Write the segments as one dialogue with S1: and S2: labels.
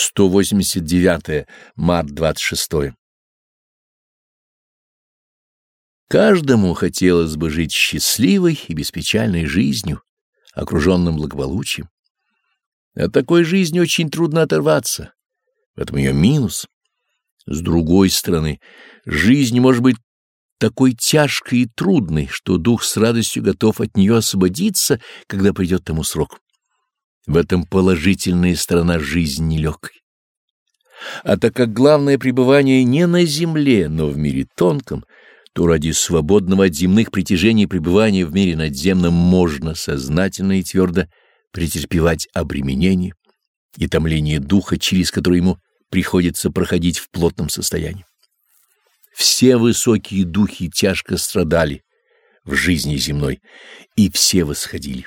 S1: 189 март 26 Каждому хотелось бы жить счастливой и беспечальной жизнью, окруженным благополучием. От такой жизни очень трудно оторваться. В этом ее минус. С другой стороны, жизнь может быть такой тяжкой и трудной, что дух с радостью готов от нее освободиться, когда придет тому срок. В этом положительная сторона жизни нелегкой. А так как главное пребывание не на земле, но в мире тонком, то ради свободного от земных притяжений пребывания в мире надземном можно сознательно и твердо претерпевать обременение и томление духа, через которое ему приходится проходить в плотном состоянии. Все высокие духи тяжко страдали в жизни земной, и все восходили.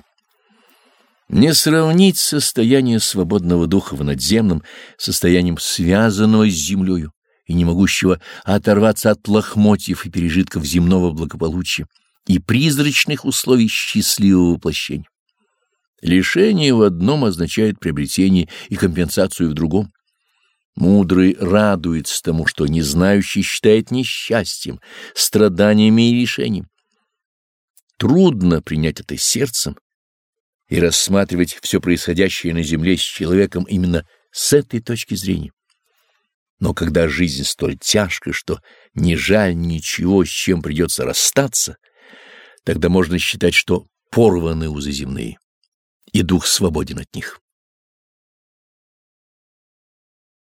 S1: Не сравнить состояние свободного духа в надземном состоянием связанного с землею и не могущего оторваться от лохмотьев и пережитков земного благополучия и призрачных условий счастливого воплощения. Лишение в одном означает приобретение и компенсацию в другом. Мудрый радуется тому, что незнающий считает несчастьем, страданиями и лишением. Трудно принять это сердцем и рассматривать все происходящее на земле с человеком именно с этой точки зрения. Но когда жизнь столь тяжка, что не жаль ничего, с чем придется расстаться, тогда можно считать, что порваны узы земные и дух свободен от них.